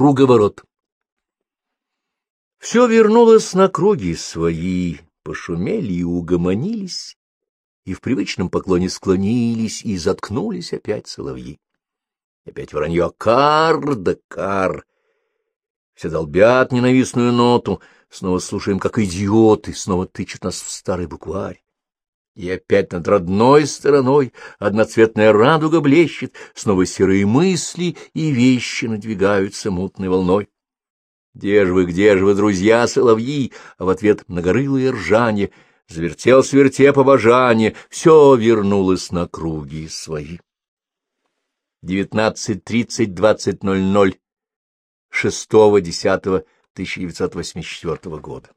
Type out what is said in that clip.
Круговорот. Все вернулось на круги свои, пошумели и угомонились, и в привычном поклоне склонились, и заткнулись опять соловьи. Опять вранье кар да кар. Все долбят ненавистную ноту, снова слушаем, как идиоты, снова тычут нас в старый букварь. И опять над родной стороной одноцветная радуга блещет, снова серые мысли и вещи надвигаются мутной волной. Где же вы, где же вы, друзья соловьи? А в ответ многорылое ржание, завертел сверте побожание, все вернулось на круги свои. 19.30-20.00 6.10.1984 года.